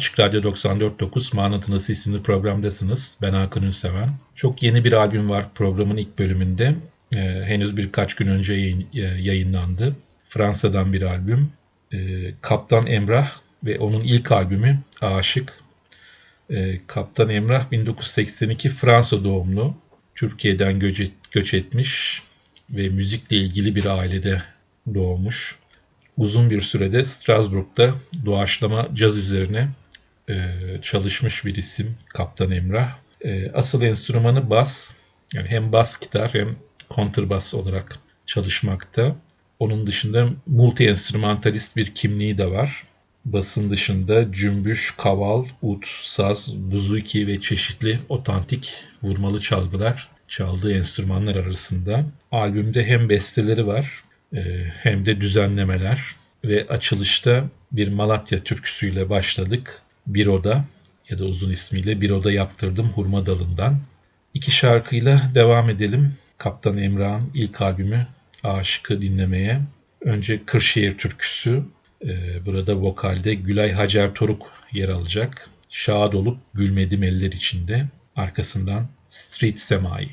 Açık Radyo 94.9 Manatınası isimli programdasınız. Ben Hakan Ünseven. Çok yeni bir albüm var programın ilk bölümünde. Ee, henüz birkaç gün önce yayın- e, yayınlandı. Fransa'dan bir albüm. Ee, Kaptan Emrah ve onun ilk albümü Aşık. E, Kaptan Emrah 1982 Fransa doğumlu. Türkiye'den göç, et, göç etmiş ve müzikle ilgili bir ailede doğmuş. Uzun bir sürede Strasbourg'da doğaçlama caz üzerine çalışmış bir isim Kaptan Emrah. E, asıl enstrümanı bas. Yani hem bas gitar hem kontrbas olarak çalışmakta. Onun dışında multi enstrümantalist bir kimliği de var. Basın dışında cümbüş, kaval, ut, saz, buzuki ve çeşitli otantik vurmalı çalgılar çaldığı enstrümanlar arasında. Albümde hem besteleri var e, hem de düzenlemeler ve açılışta bir Malatya türküsüyle başladık. Bir oda ya da uzun ismiyle Bir oda yaptırdım hurma dalından. İki şarkıyla devam edelim. Kaptan Emrah'ın ilk albümü Aşık'ı dinlemeye. Önce Kırşehir türküsü. Ee, burada vokalde Gülay Hacer Toruk yer alacak. Şad olup gülmedim eller içinde. Arkasından Street Semai.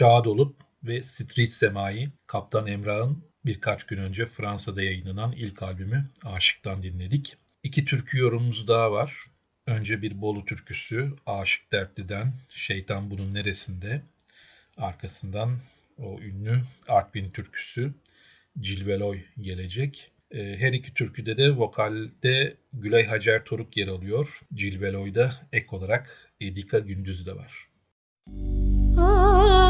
Şad olup ve Street Semai, Kaptan Emrah'ın birkaç gün önce Fransa'da yayınlanan ilk albümü Aşık'tan dinledik. İki türkü yorumumuz daha var. Önce bir Bolu türküsü Aşık Dertli'den Şeytan Bunun Neresinde. Arkasından o ünlü Artvin türküsü Cilveloy gelecek. Ee, her iki türküde de vokalde Gülay Hacer Toruk yer alıyor. Cilveloy'da ek olarak Edika Gündüz de var. Telli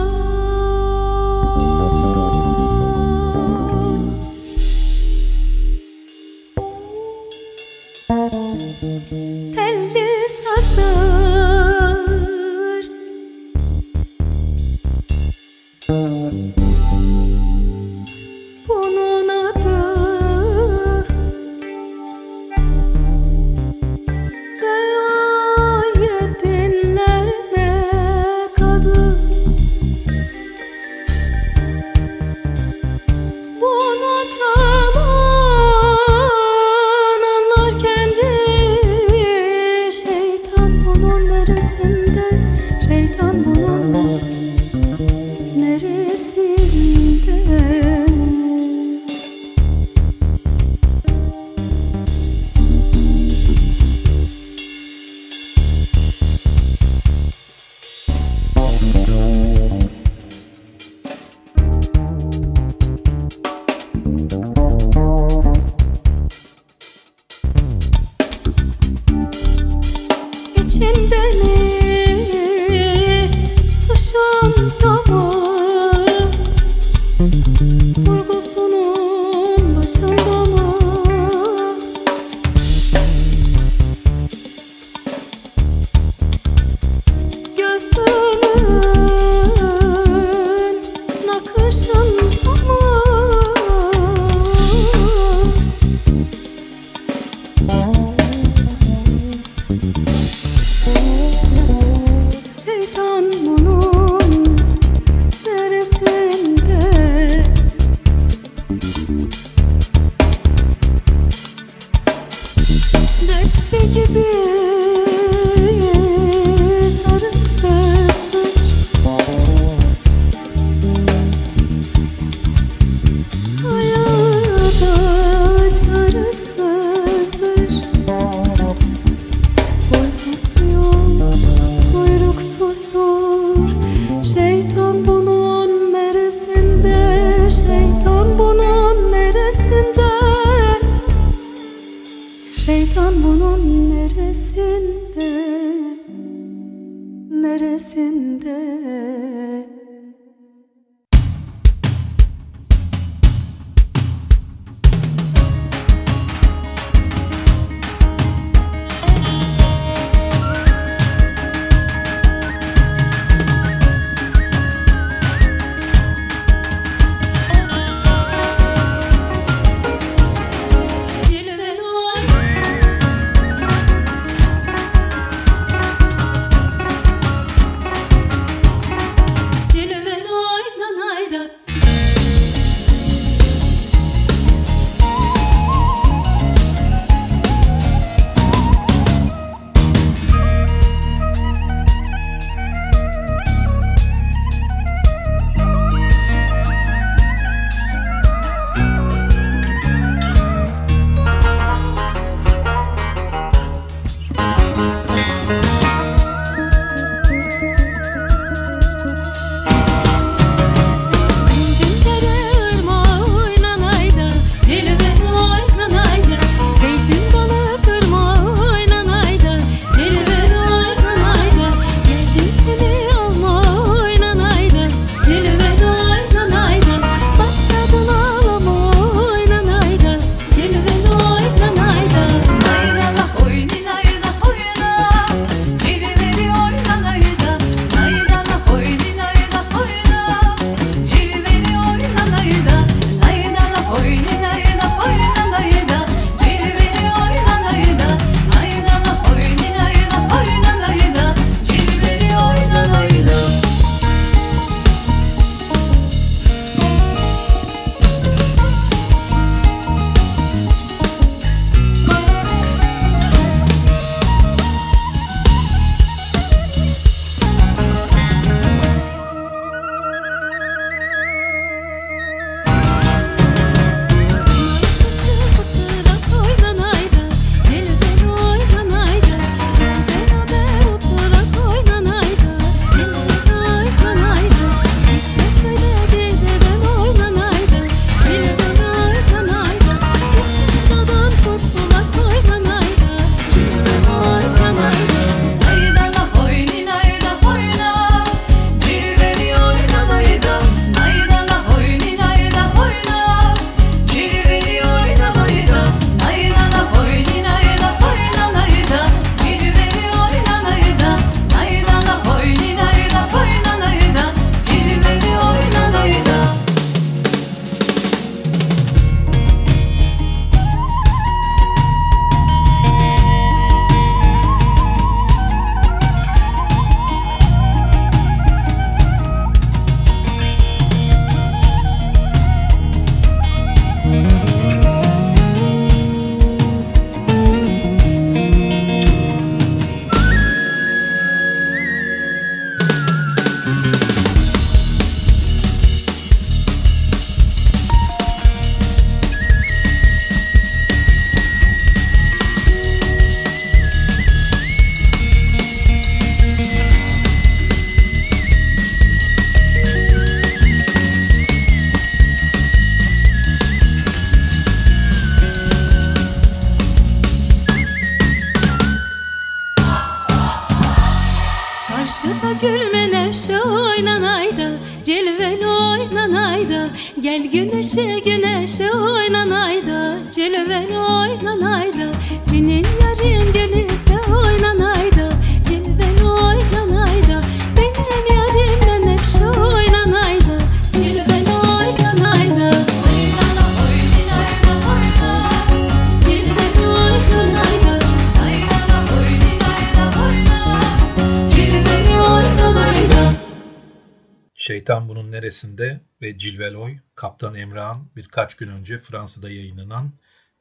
Şeytan Bunun Neresinde ve Cilveloy, Kaptan Emrah'ın birkaç gün önce Fransa'da yayınlanan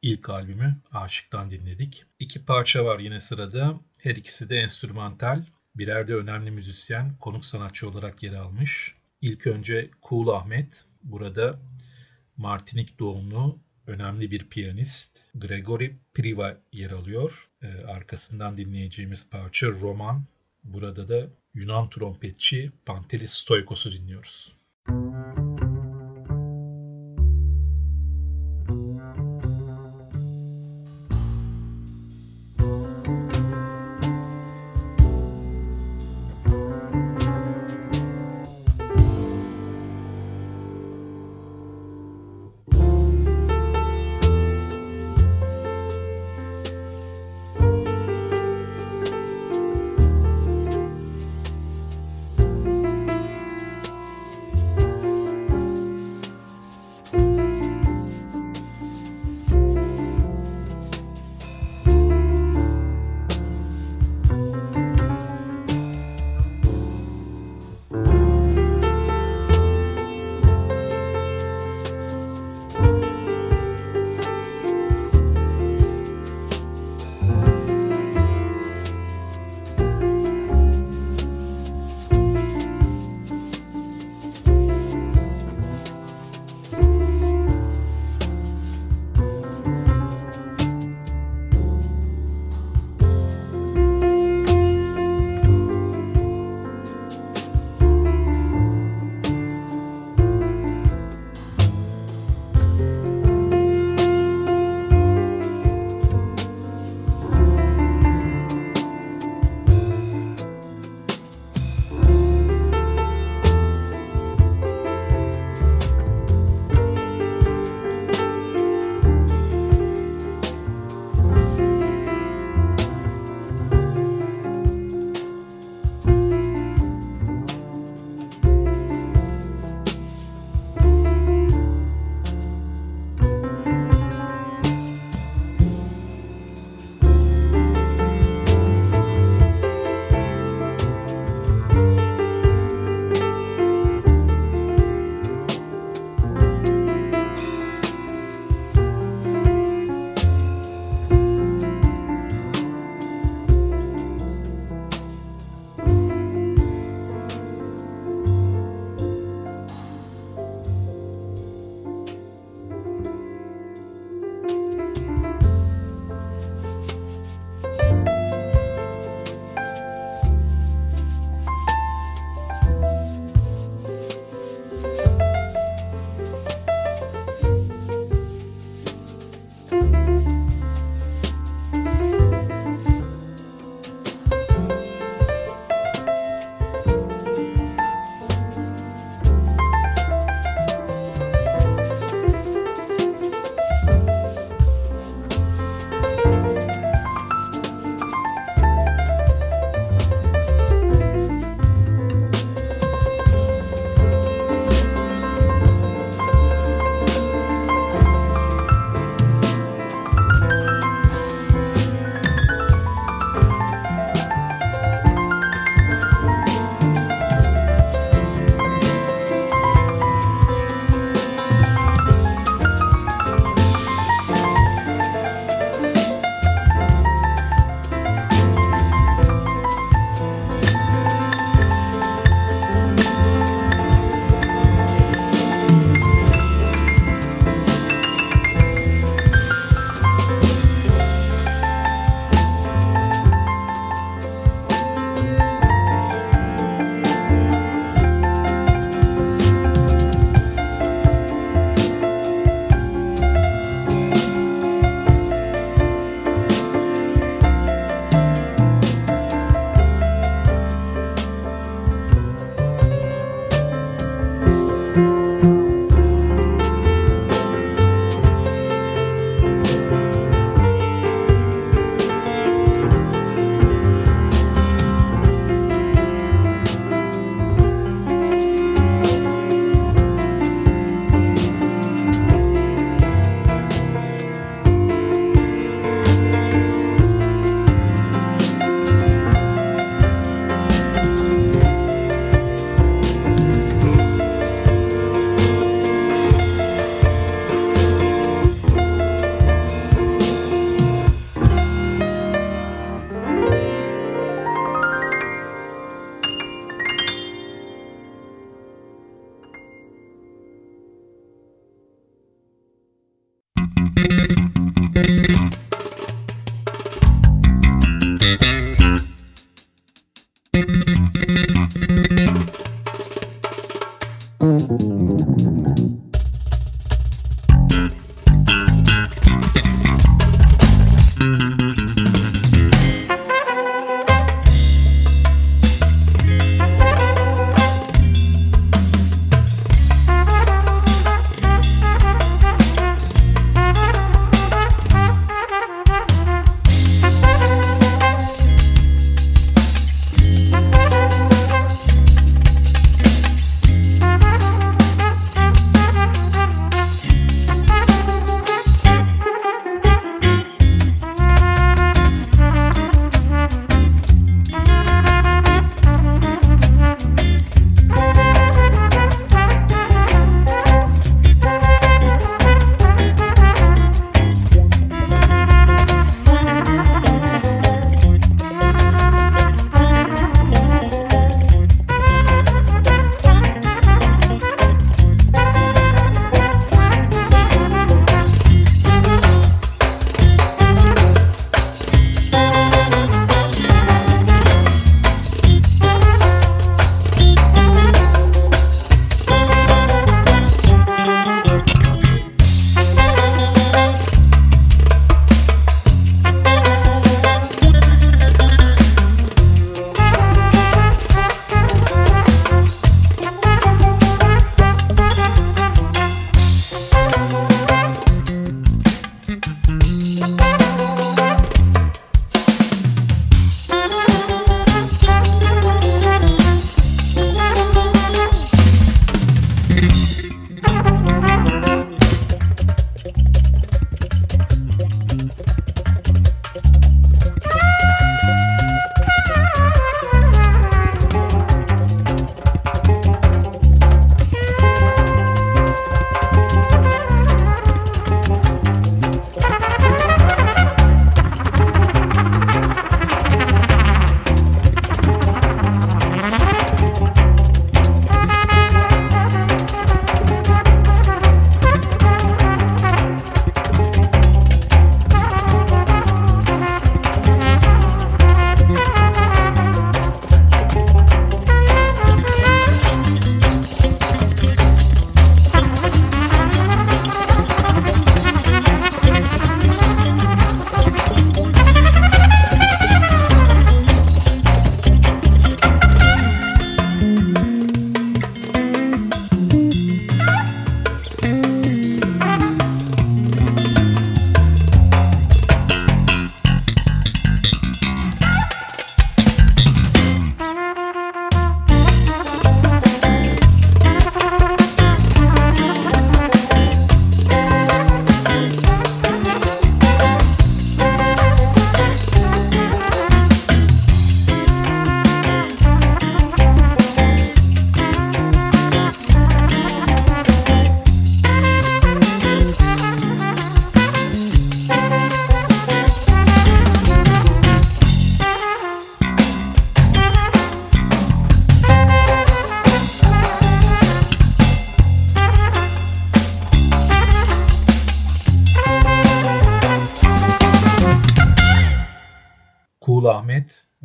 ilk albümü Aşık'tan dinledik. İki parça var yine sırada. Her ikisi de enstrümantal. Birer de önemli müzisyen, konuk sanatçı olarak yer almış. İlk önce Cool Ahmet. Burada Martinik doğumlu önemli bir piyanist Gregory Priva yer alıyor. Ee, arkasından dinleyeceğimiz parça Roman. Burada da Yunan trompetçi Pantelis Stoikos'u dinliyoruz. Kul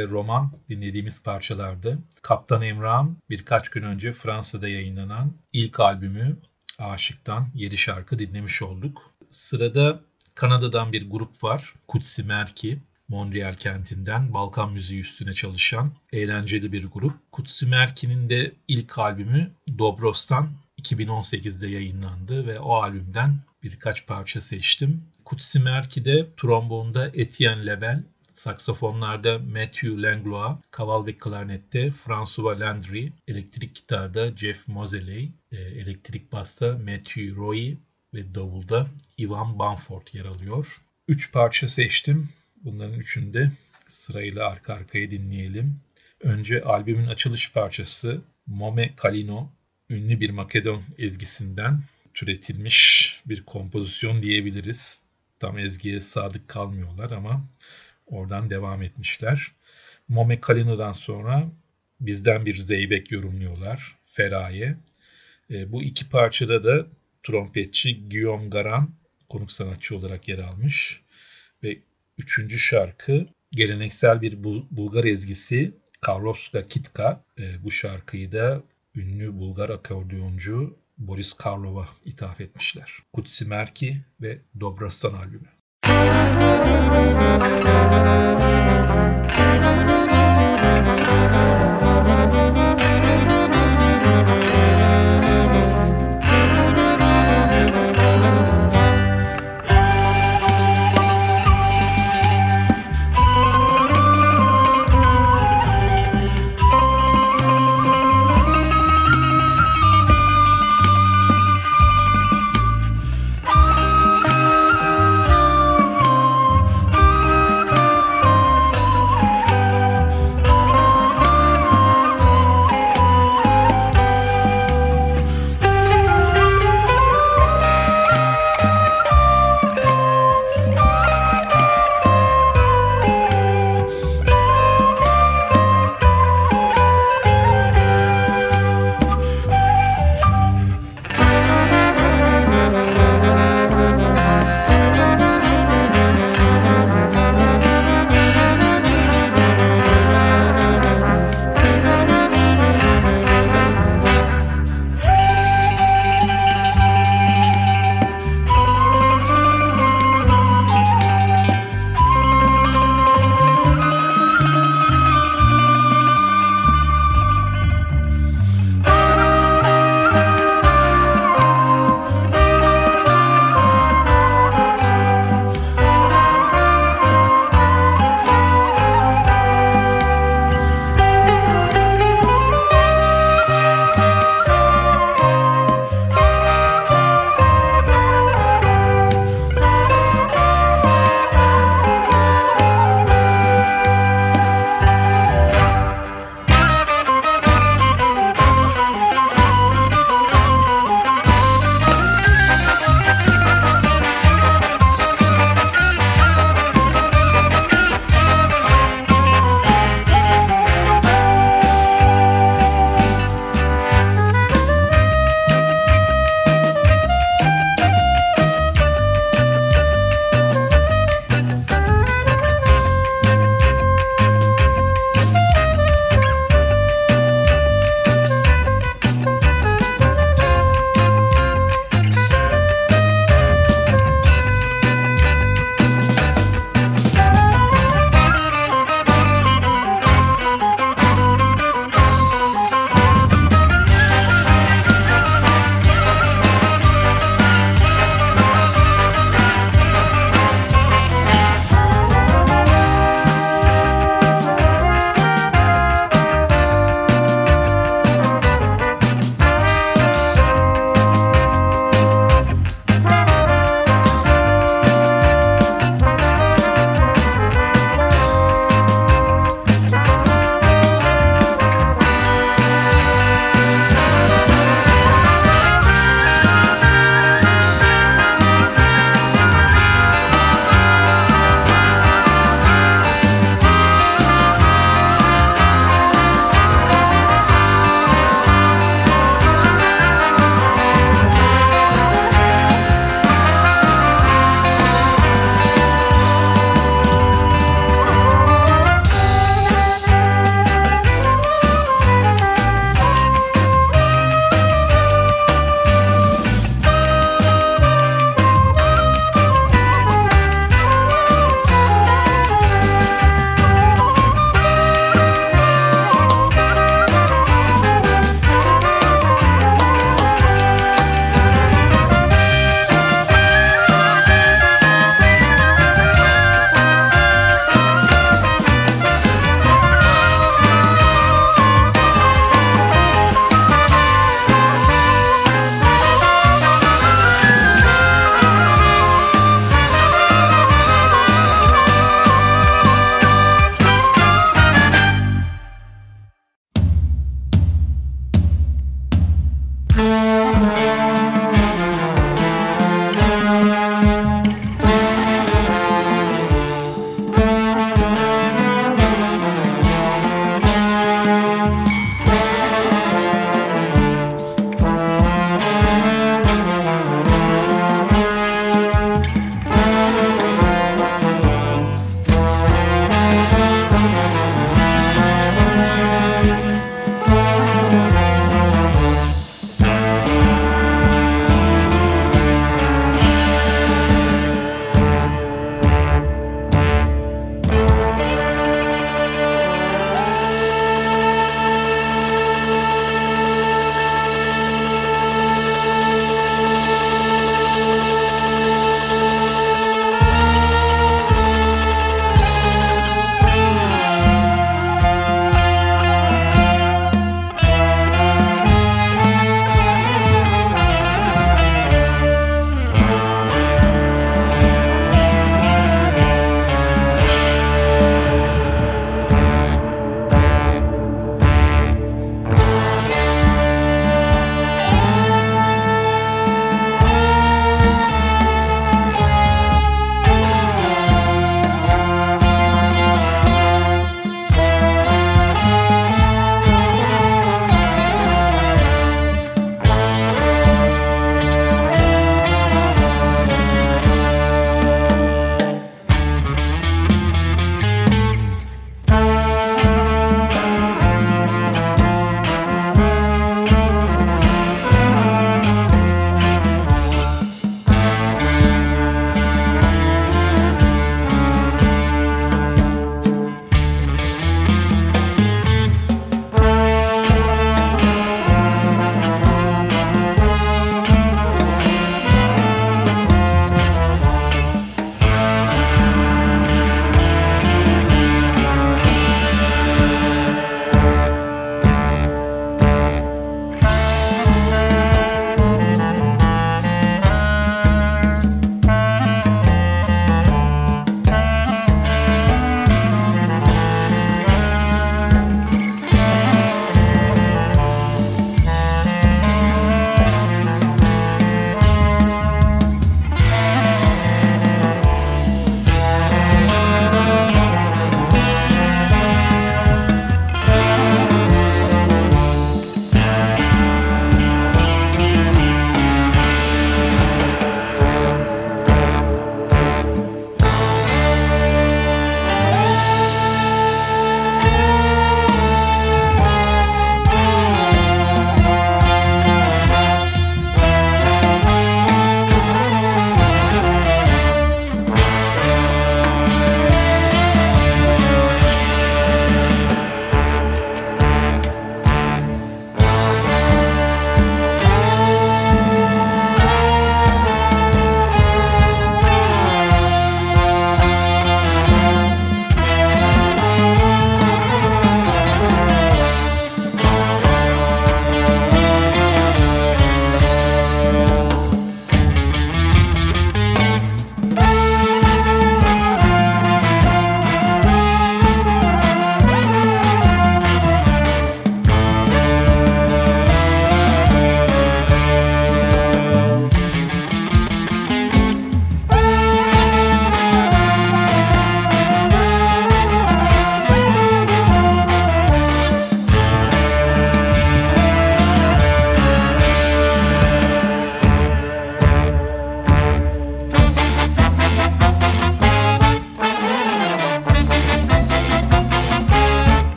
ve Roman dinlediğimiz parçalardı. Kaptan Emrah'ın birkaç gün önce Fransa'da yayınlanan ilk albümü Aşık'tan 7 şarkı dinlemiş olduk. Sırada Kanada'dan bir grup var. Kutsi Merki. Montreal kentinden Balkan müziği üstüne çalışan eğlenceli bir grup. Kutsi Merki'nin de ilk albümü Dobros'tan 2018'de yayınlandı ve o albümden birkaç parça seçtim. Kutsi Merki'de trombonda Etienne Lebel, saksafonlarda Matthew Langlois, kaval ve klarnette François Landry, elektrik gitarda Jeff Moseley, e, elektrik basta Matthew Roy ve davulda Ivan Banford yer alıyor. Üç parça seçtim. Bunların üçünü de sırayla arka arkaya dinleyelim. Önce albümün açılış parçası Mome Kalino, ünlü bir Makedon ezgisinden türetilmiş bir kompozisyon diyebiliriz. Tam ezgiye sadık kalmıyorlar ama oradan devam etmişler. Mome Kalino'dan sonra bizden bir zeybek yorumluyorlar. Feraye. E, bu iki parçada da trompetçi Guillaume Garan konuk sanatçı olarak yer almış. Ve üçüncü şarkı geleneksel bir Bulgar ezgisi Karlovska Kitka. E, bu şarkıyı da ünlü Bulgar akordeoncu Boris Karlov'a ithaf etmişler. Kutsi Merki ve Dobrastan albümü. Thank you.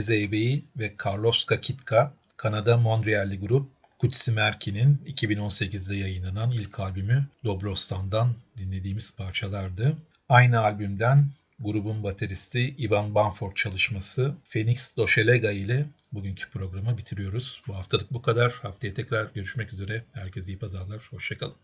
Zeybe'yi ve Carlos Kakitka, Kanada Montreal'li grup Kutsi Merki'nin 2018'de yayınlanan ilk albümü Dobrostan'dan dinlediğimiz parçalardı. Aynı albümden grubun bateristi Ivan Banford çalışması Phoenix Doşelega ile bugünkü programı bitiriyoruz. Bu haftalık bu kadar. Haftaya tekrar görüşmek üzere. Herkese iyi pazarlar. Hoşçakalın.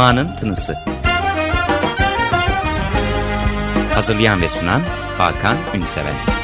Ma'nın Tınısı. Hazırlayan ve sunan Hakan Ünseven.